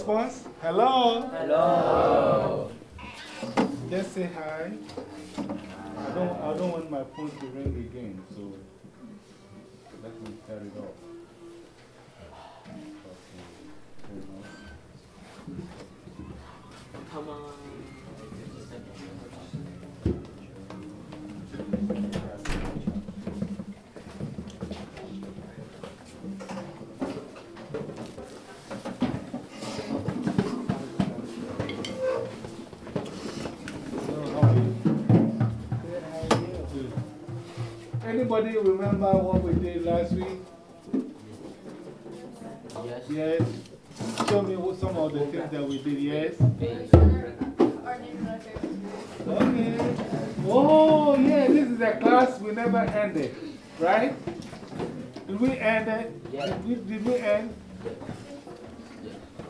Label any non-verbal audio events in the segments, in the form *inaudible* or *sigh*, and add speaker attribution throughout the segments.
Speaker 1: response? Hello?
Speaker 2: Hello.
Speaker 1: Just say hi. I don't, I don't want my phone to ring again, so let me turn it off.
Speaker 2: Come on.
Speaker 1: Anybody remember what we did last week?
Speaker 2: Yes.
Speaker 1: Yes. Show me what some of the things that we did, yes? Okay. Oh, yeah, this is a class we never ended, right? Did we end it?
Speaker 2: Yeah.
Speaker 1: Did we, did we end?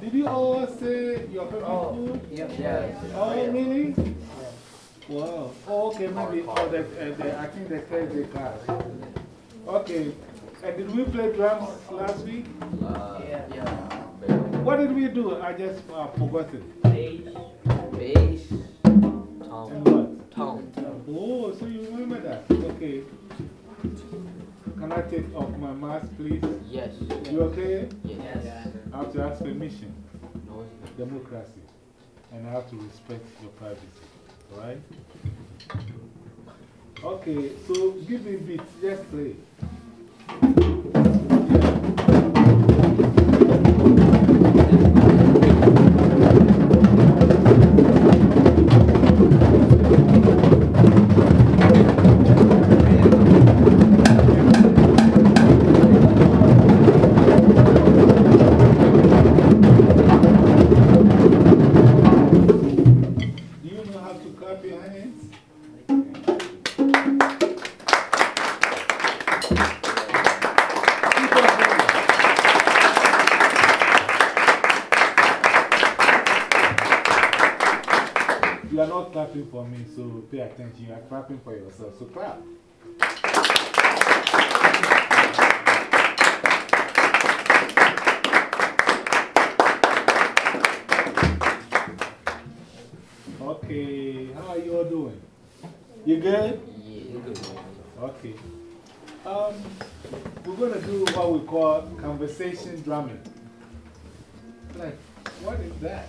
Speaker 1: Did you all say your favorite
Speaker 2: Oh,
Speaker 1: food?
Speaker 2: Yes.
Speaker 1: Oh, really? Wow. Oh, okay, maybe the, uh, the, I think the Thursday class. Okay. And did we play drums last week?
Speaker 2: Uh, yeah.
Speaker 1: What did we do? I just uh, forgot it.
Speaker 2: Bass. Bass.
Speaker 1: And what?
Speaker 2: Tone.
Speaker 1: Oh, so you remember that? Okay. Can I take off my mask, please?
Speaker 2: Yes.
Speaker 1: You okay?
Speaker 2: Yes.
Speaker 1: I have to ask permission.
Speaker 2: No.
Speaker 1: Democracy. And I have to respect your privacy. Alright? Okay, so give me beats. Just play. Do attention. You are clapping for yourself, so clap. Okay, how are you all doing? You good?
Speaker 2: Yeah.
Speaker 1: Okay. Um, we're going to do what we call conversation drumming. Like, what is that?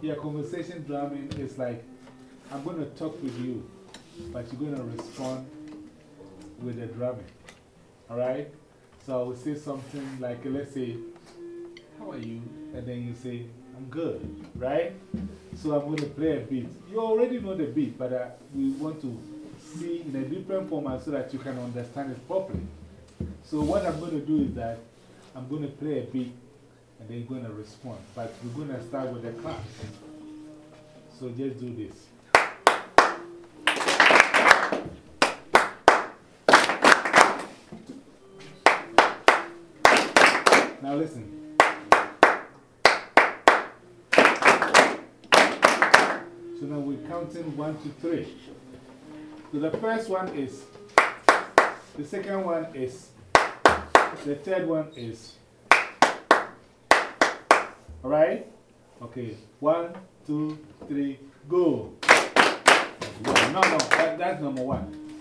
Speaker 1: Yeah, conversation drumming is like, I'm going to talk with you, but you're going to respond with the drumming. All right? So I will say something like, let's say, How are you? And then you say, I'm good, right? So I'm going to play a beat. You already know the beat, but uh, we want to see in a different format so that you can understand it properly. So what I'm going to do is that I'm going to play a beat and then you're going to respond. But we're going to start with the claps. So just do this. Now listen. So now we're counting one, two, three. So the first one is, the second one is, the third one is. All right? Okay. One, two, three, go. No, no, that, that's number one.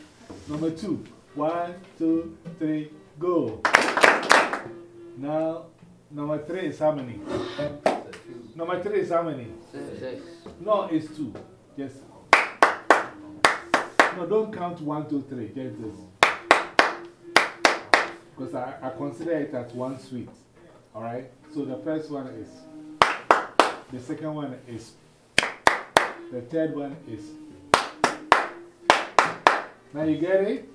Speaker 1: Number two. One, two, three, go. Now, number three is how many? Number three is how many?
Speaker 2: Six.
Speaker 1: No, it's two. Just. No, don't count one, two, three. Just this. Because I, I consider it as one suite. All right? So the first one is. The second one is. The third one is. Now you get it?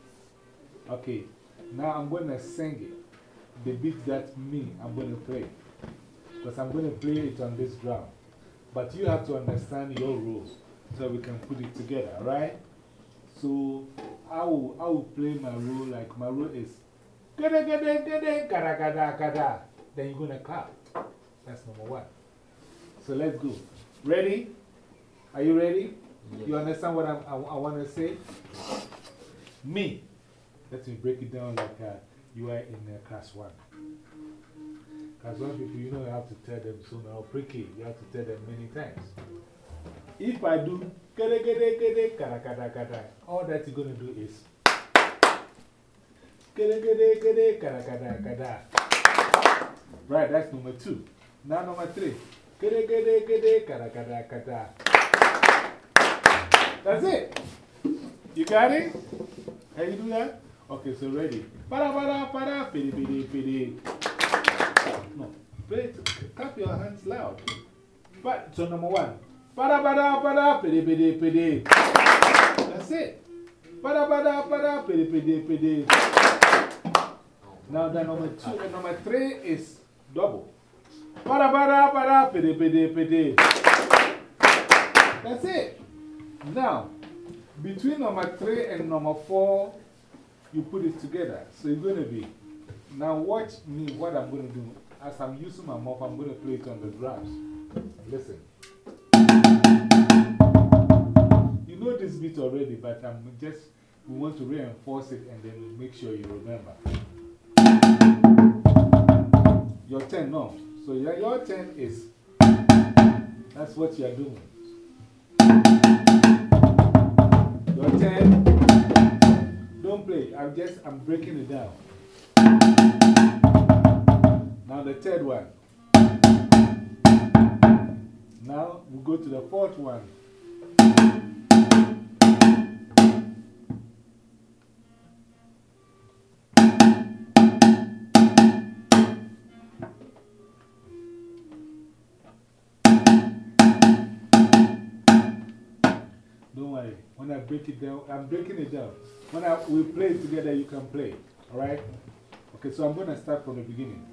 Speaker 1: Okay. Now I'm going to sing it. The beat that me, I'm going to play. Because I'm going to play it on this drum. But you have to understand your rules so we can put it together, right? So I will, I will play my rule like my rule is gada gada gada gada gada gada. Then you're going to clap. That's number one. So let's go. Ready? Are you ready? You understand what I'm, I, I want to say? Me. Let me break it down like uh, you are in uh, class one. As one people, you know, you have to tell them so now prickly. You have to tell them many times. If I do kere kere kere kara kara kara, all that you're going to do is kere kere kere kara kara kara. Right, that's number two. Now, number three. Kere kere kere kara kara kara. That's it. You got it? Can you do that? Okay, so ready. Para para para, pidi pidi pidi. No. Clap your hands loud. But, so number one. Para para para, pidi pidi pidi. That's it. Para para para, pidi pidi pidi. Now, the number two and number three is double. Para para para, pidi pidi pidi. That's it. Now, between number three and number four, you put it together. So it's going to be. Now, watch me what I'm going to do. As I'm using my mouth, I'm going to play it on the drums. Listen. You know this beat already, but I'm just, we want to reinforce it and then make sure you remember. Your turn, no. So your, your turn is, that's what you're doing. Your turn. Don't play. I'm just, I'm breaking it down. Now the third one. Now we go to the fourth one. Break it down, I'm breaking it down. When I, we play together, you can play. Alright? Okay, so I'm going to start from the beginning.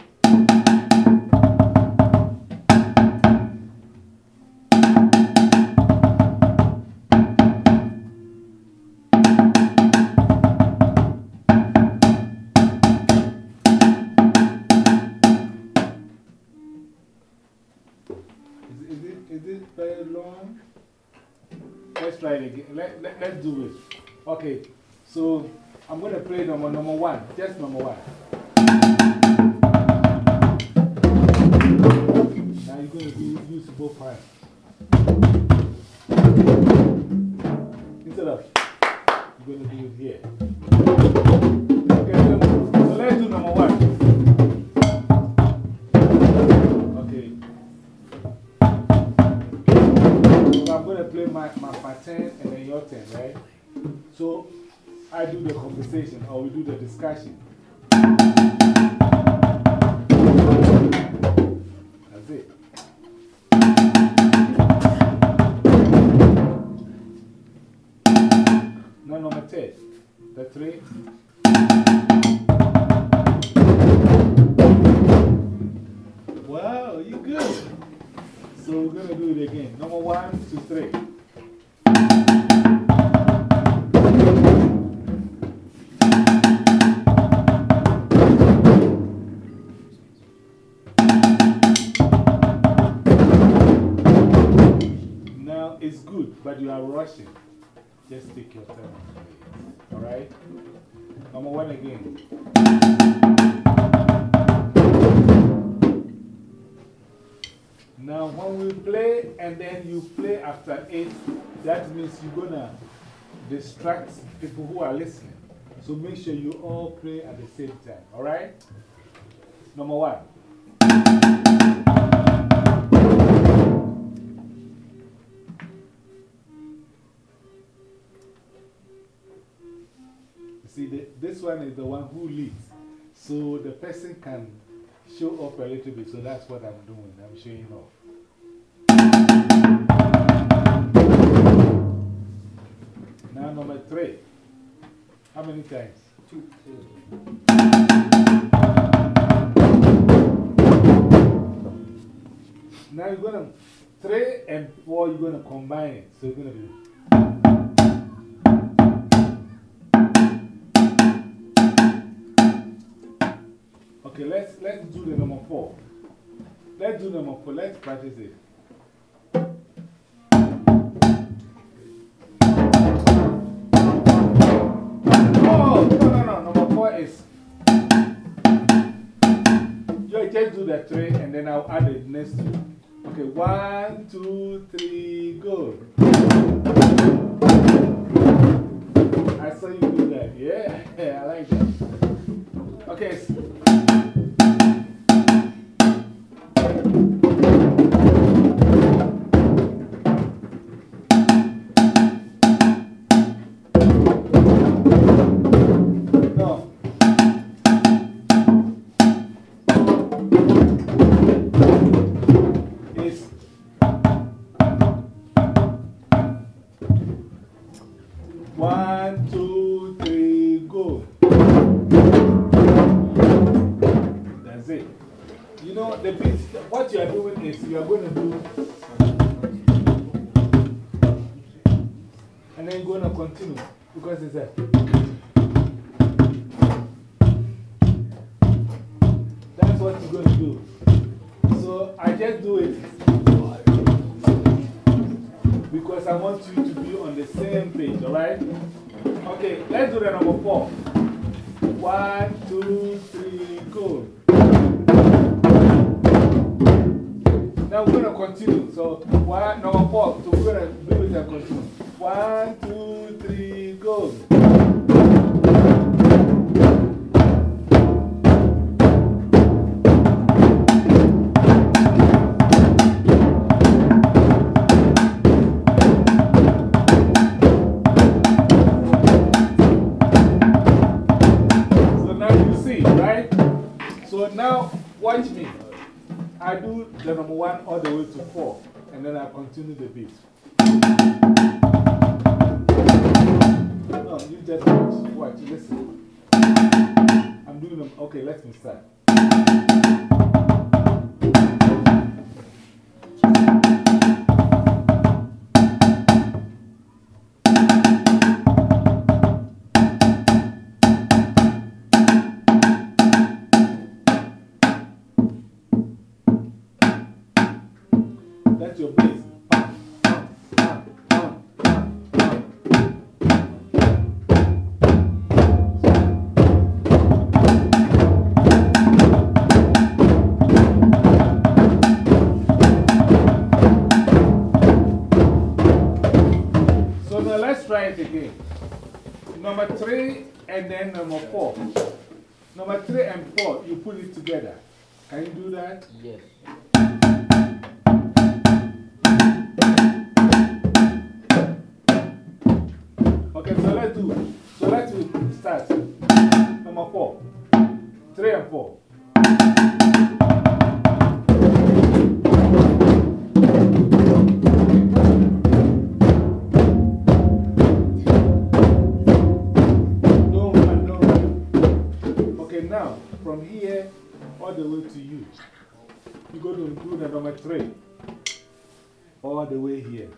Speaker 1: Okay, so I'm going to play number, number one, just number one. Now you're going to use both hands. Instead of, you're going to do it here. I do the conversation or we do the discussion. That's it. Now, number 10. The three. Wow, you good. So we're going to do it again. Number one, two, three. Rushing. Just take your time. Alright? Number one again. Now, when we play and then you play after eight, that means you're to distract people who are listening. So make sure you all play at the same time. Alright? Number one. See, the, this one is the one who leads. So the person can show off a little bit. So that's what I'm doing. I'm showing off. Now, number three. How many times?
Speaker 2: Two, two.
Speaker 1: Now you're going to, three and four, you're going to combine it. So you're going to do. Okay, let's, let's do the number four. Let's do number four. Let's practice it. Oh, no, no, no. Number four is. You just do the three and then I'll add the next two. Okay, one, two, three, go. Okay, let's do the number four. One, two, three, go. Now we're going to continue. So, one, number four. So we're going to do it and continue. One, two, three, go. The number one all the way to four, and then I continue the beat. No, you just watch, watch, listen. I'm doing them. Okay, let me start. Let's try it again. Number three and then number four. Number three and four, you put it together. Can you do that?
Speaker 2: Yes.
Speaker 1: Okay, so let's do. So let's start. Number four. Three and four. The way to you. You go to do the number three. All the way here.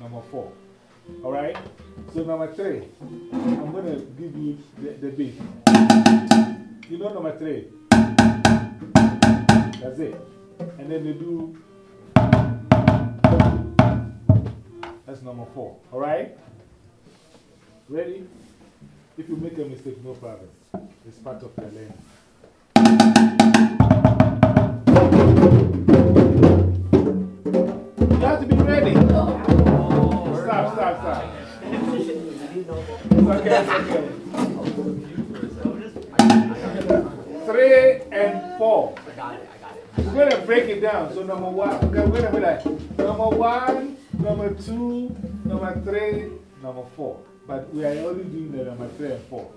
Speaker 1: Number four. All right? So, number three, I'm going to give you the, the beat. You know number three? That's it. And then they do. That's number four. All right? Ready? If you make a mistake, no problem. It's part of the learning. You have to be ready. Stop, stop, stop. It's okay, it's okay. Three and four. We're going to break it down. So, number one, okay, we're going to be like number one, number two, number three, number four. But we are only doing the number three and four.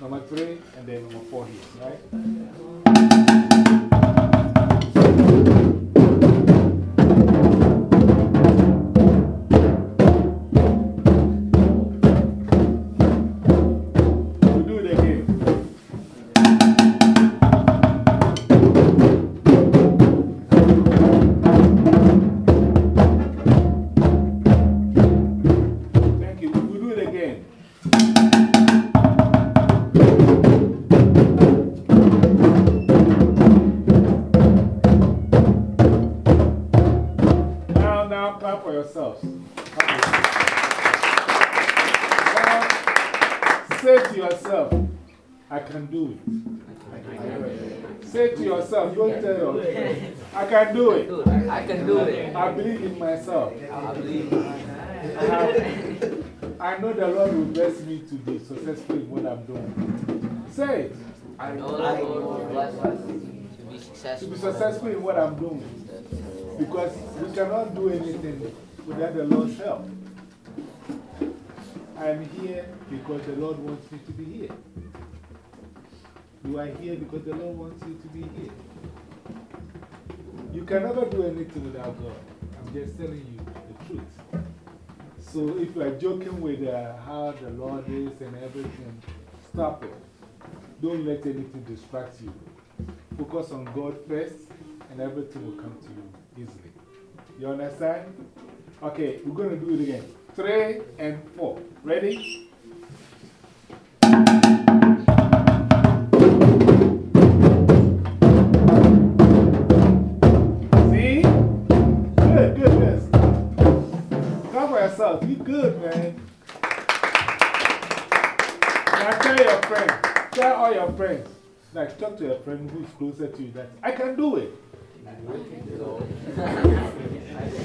Speaker 1: Number three and then number four here, right? Yourselves. Now, say to yourself, I can do it. Say to yourself, don't tell your friends, I can do it.
Speaker 2: I can do it.
Speaker 1: I believe in myself.
Speaker 2: I believe.
Speaker 1: I, I know the Lord will bless me to be successful in what I'm doing. Say it.
Speaker 2: I know the Lord will bless us to be
Speaker 1: To be successful in what I'm doing. Because we cannot do anything without the Lord's help. I'm here because the Lord wants me to be here. You are here because the Lord wants you to be here. You can never do anything without God. I'm just telling you the truth. So if you are joking with uh, how the Lord is and everything, stop it. Don't let anything distract you. Focus on God first, and everything will come to you easily. You understand? Okay, we're going to do it again. Three and four. Ready? See? Good, good, good. Come for yourself. You good, man. Now tell your friends, tell all your friends, like talk to your friend who's closer to you that I can do it. No,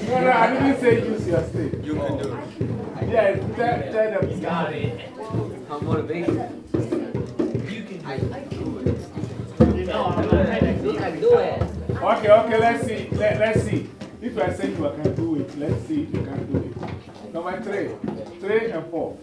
Speaker 1: no, I didn't say use your stick. You can do it. Yeah, tell, tell them. got it.
Speaker 2: I'm motivated.
Speaker 3: You can
Speaker 2: I do it.
Speaker 3: You know, I'm not saying
Speaker 2: You can do it.
Speaker 1: Okay, okay, let's see. Let, let's see. If I say you can do it, let's see if you can do it. Number three. Three and four.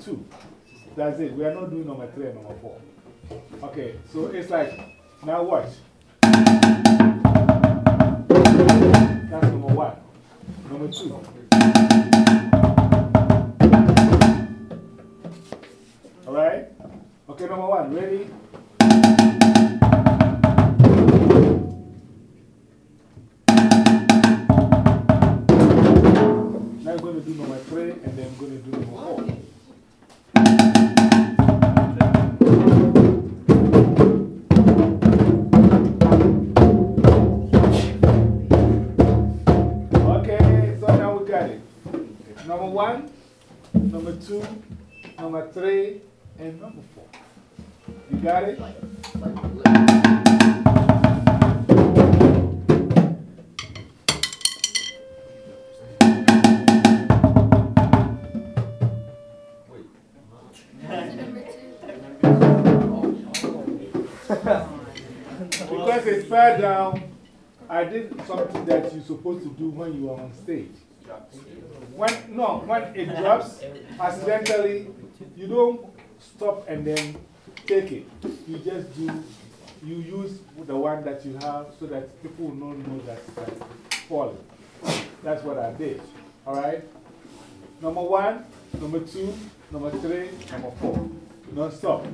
Speaker 1: Two. That's it. We are not doing number three and number four. Okay, so it's like, now watch. That's number one. Number two. All right? Okay, number one. Ready? Now I'm going to do number three and then I'm going to do number four. one, number two, number three, and number four. You got it? because it's fell down, I did something that you're supposed to do when you are on stage. When, no, when it drops, accidentally, you don't stop and then take it. You just do, you use the one that you have so that people will not know that it's falling. That's what I did. All right? Number one, number two, number three, number four. Non stop.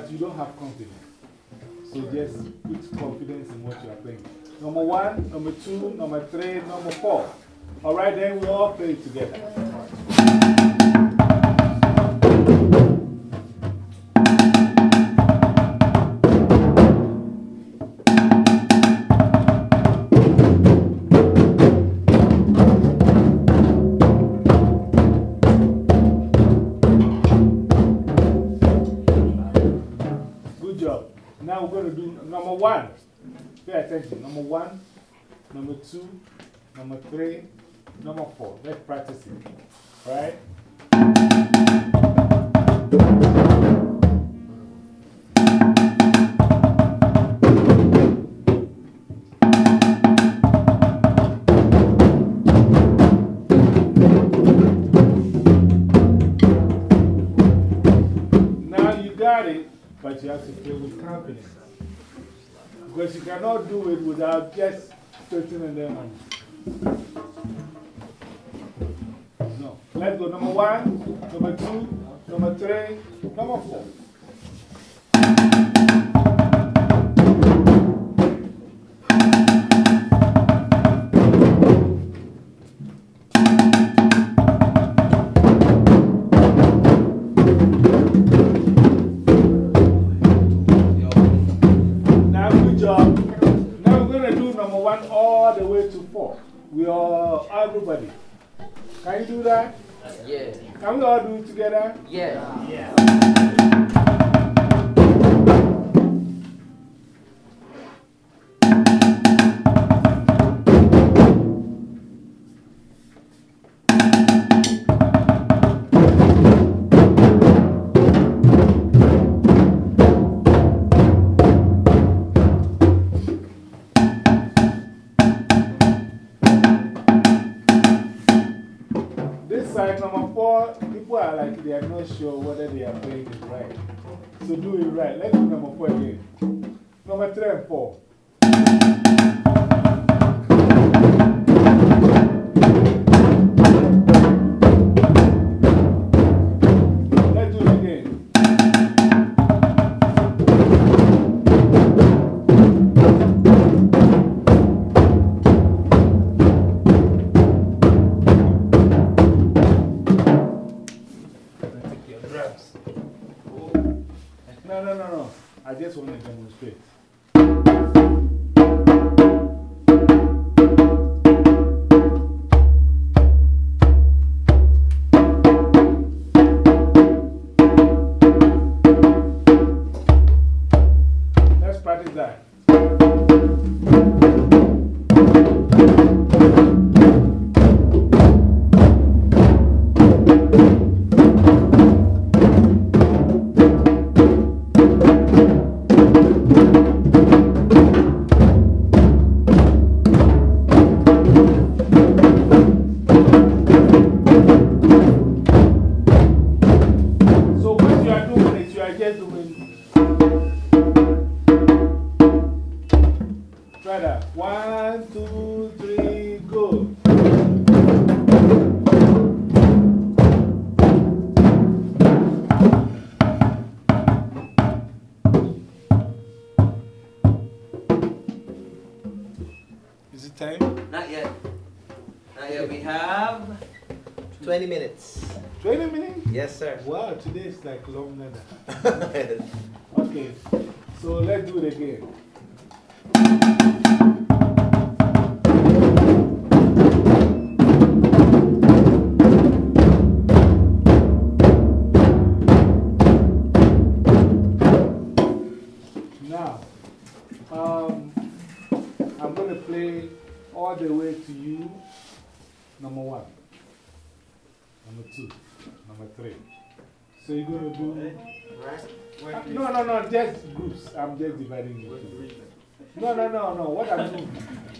Speaker 1: But you don't have confidence. So just put confidence in what you are playing. Number one, number two, number three, number four. All right, then we all play together. Number one, number two, number three, number four. Let's practice it. All right? Now you got it, but you have to play with confidence. Because you cannot do it without just straightening them on. No. Let's go. Number one, number two, number three, number four. All the way to four. We are everybody. Can you do that?
Speaker 2: Yeah.
Speaker 1: Can we all do it together?
Speaker 2: Yeah.
Speaker 3: Yeah.
Speaker 1: Sure whether they are playing it right. So do it right. Let's do number four again. Number three and four. number two, number three. So you're going to do. Right? Ah, no, no, no, just groups. I'm just dividing you. No, no, no, no. What I'm doing,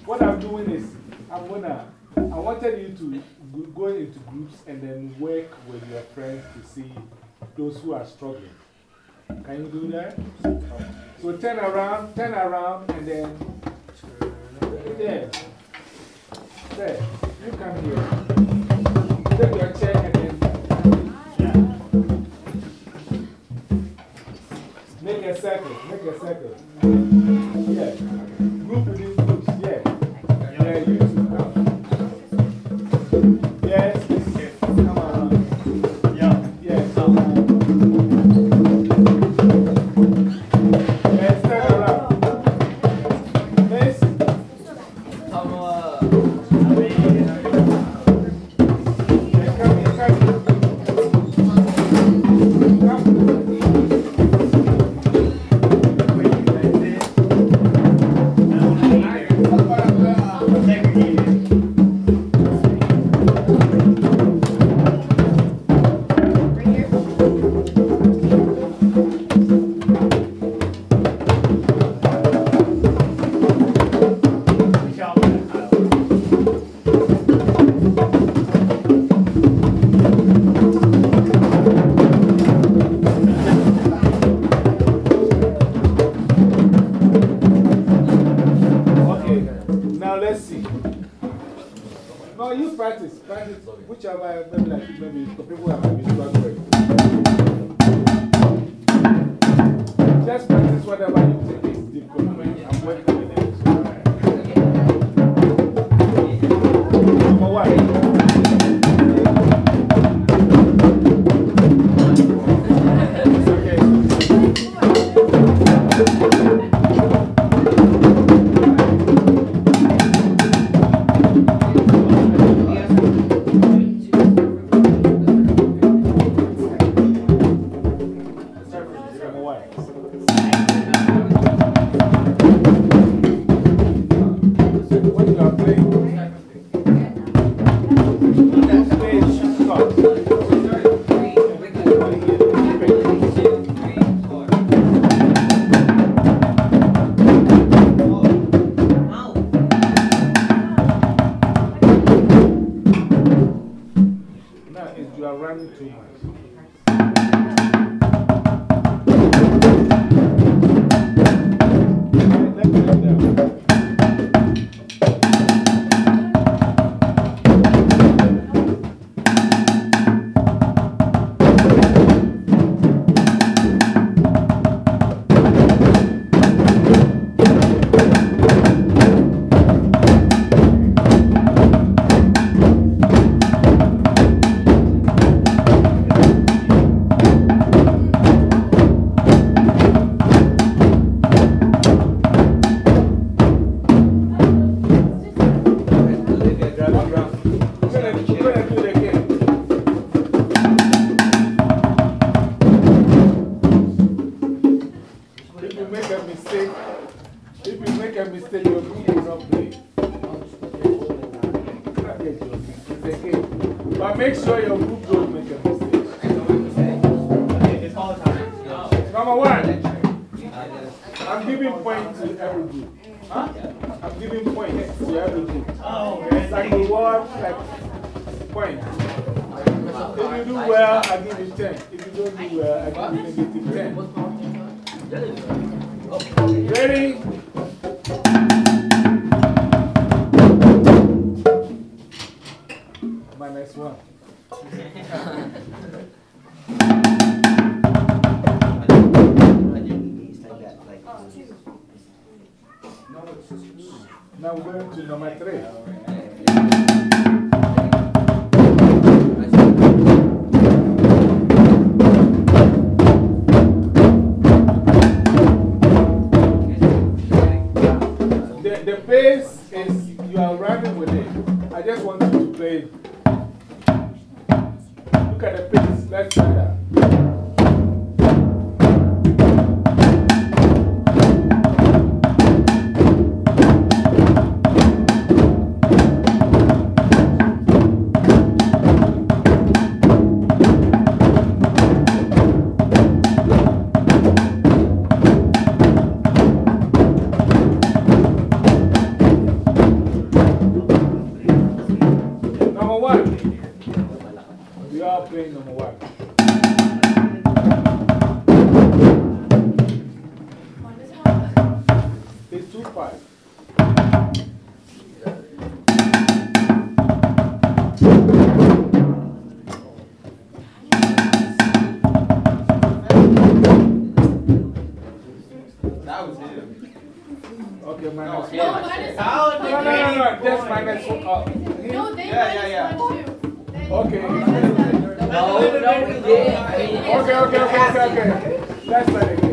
Speaker 1: what I'm doing is, I'm going to. I wanted you to go into groups and then work with your friends to see those who are struggling. Can you do that? So turn around, turn around, and then. There. There. You come here. Take your chair. Jessica. run too much. Guess what? *laughs* Now we're going to number three. almost won.
Speaker 2: No, Solid
Speaker 4: No,
Speaker 1: no, no, no, this minus one. Oh.
Speaker 4: No, they
Speaker 2: yeah, yeah, yeah.
Speaker 1: okay. Okay, okay, okay, okay, okay. That's better.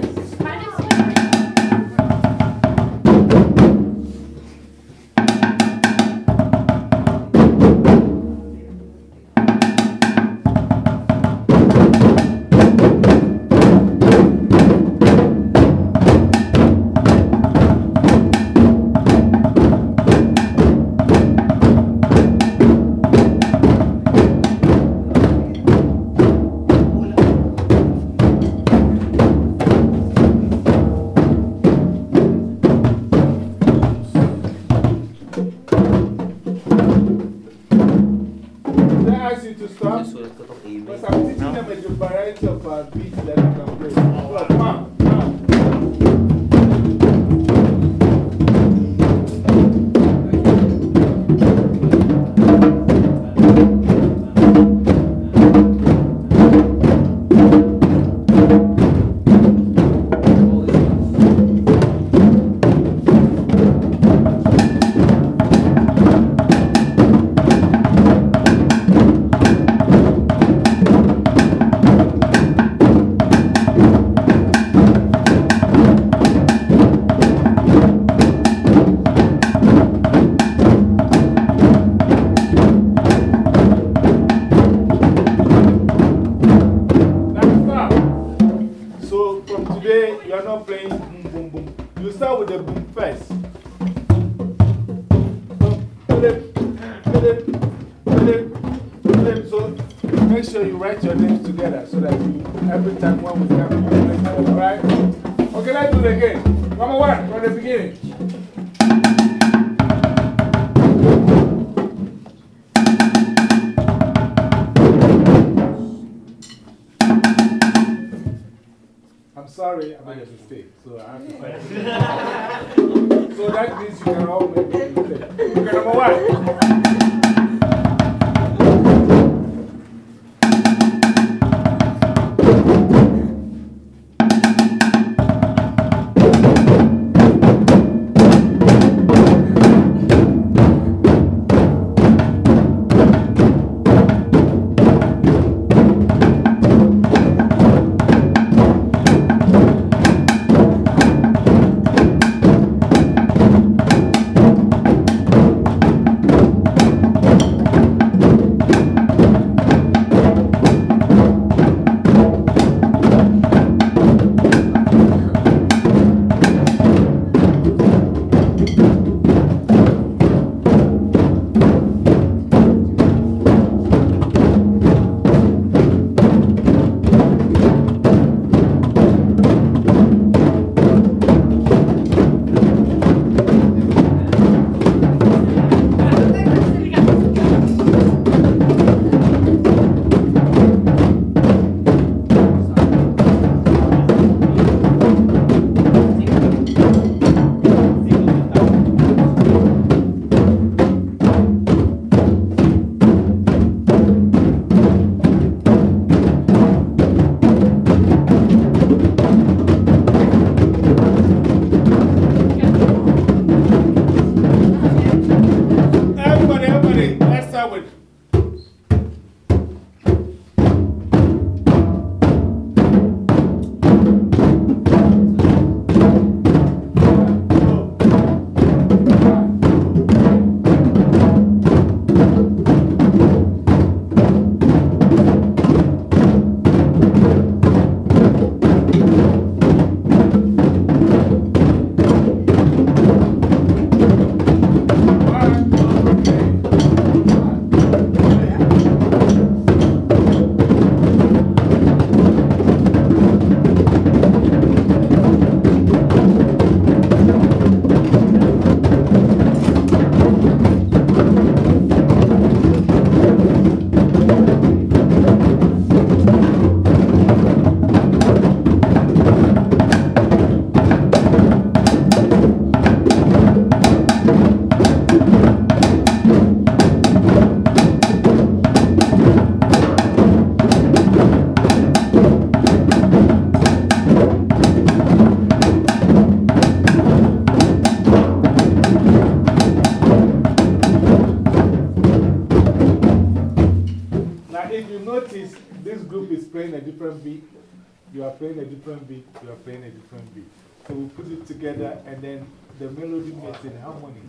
Speaker 1: Different beat, you are playing a different beat. So we put it together and then the melody makes it harmony,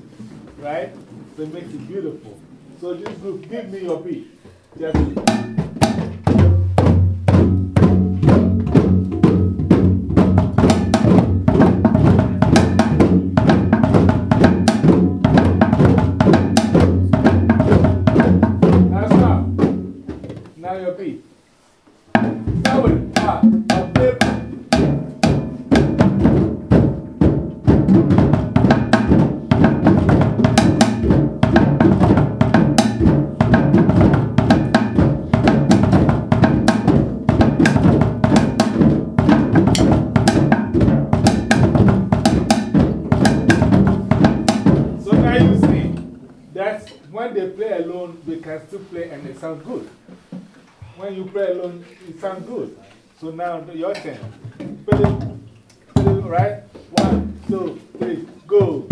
Speaker 1: right? So it makes it beautiful. So this group, give me your beat. Just, Play alone, oh, it sounds good. So now your turn. Right? One, two, three, go.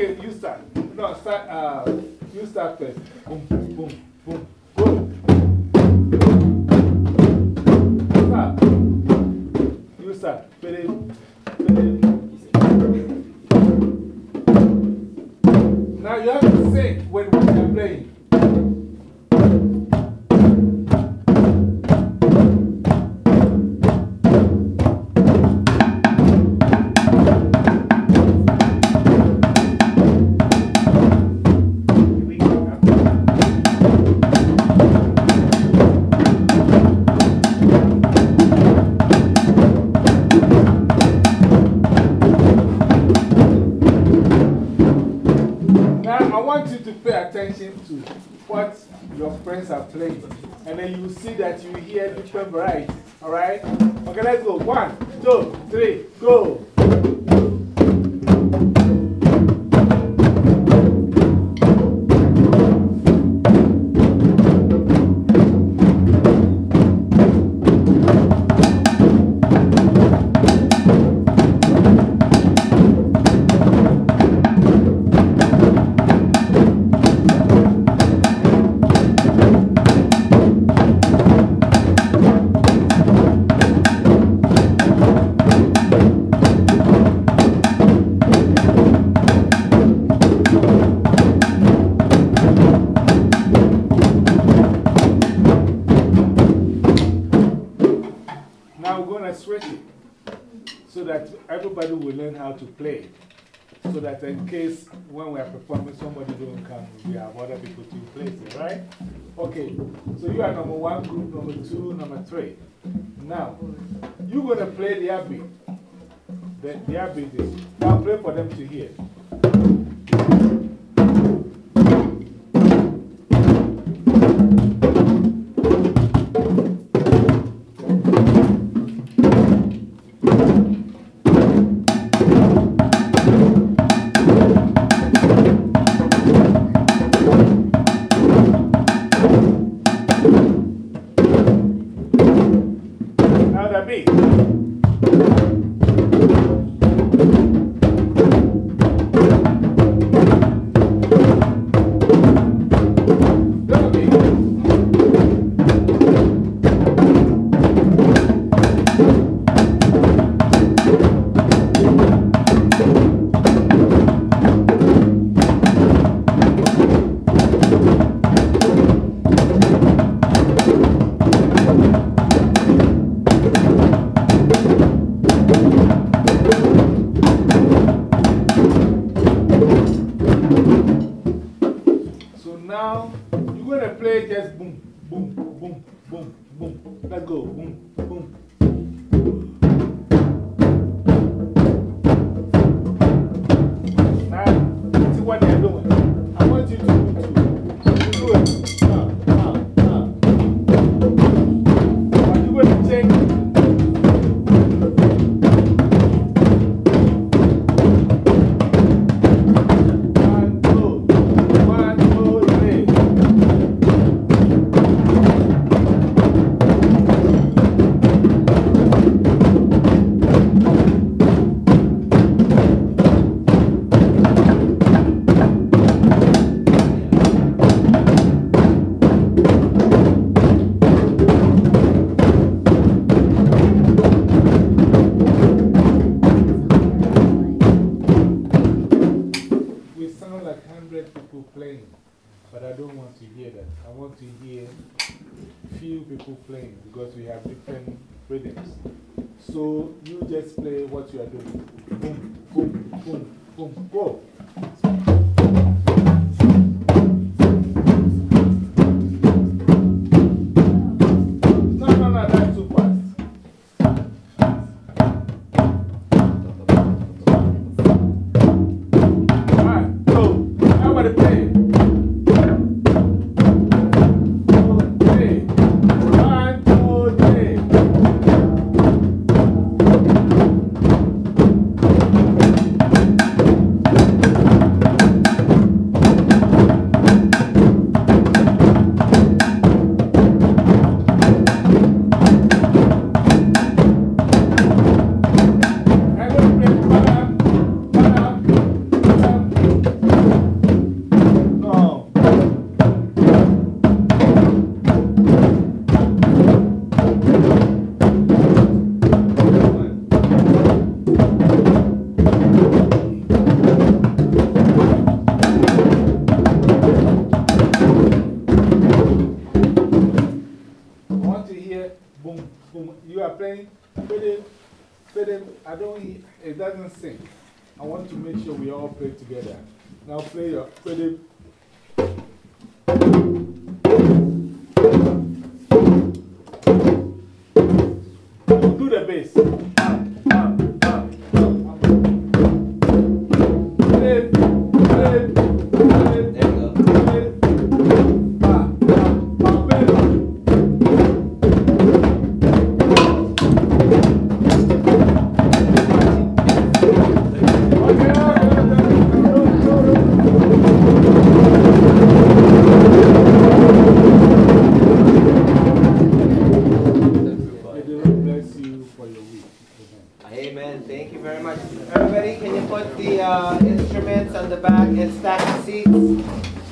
Speaker 1: Okay, you start. No, start, uh, you start first. Boom, boom, And then you will see that you hear different varieties. All right? Okay, let's go. One, two, three, go. Performing, somebody don't come, we have other people to place it, right? Okay, so you are number one group, number two, number three. Now, you're going to play their beat. The, their beat is, now play for them to hear. See what they're doing. to hear few people playing because we have different rhythms. So you just play what you are doing. Boom.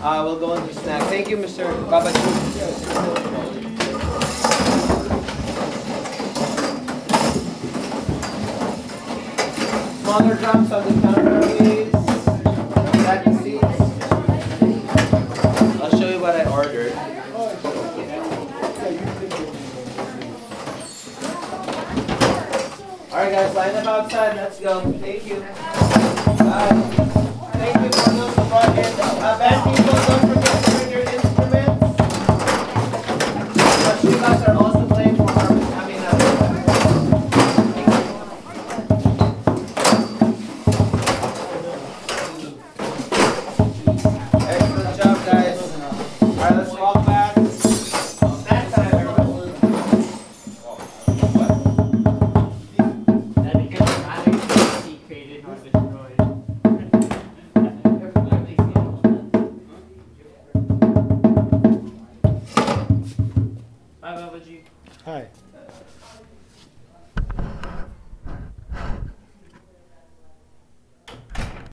Speaker 5: Uh, we'll go into snack. Thank you, Mr. Babachu. Smaller drums on the counter, please. Back seats. I'll show you what I ordered. Alright guys, line up outside. Let's go. Thank you.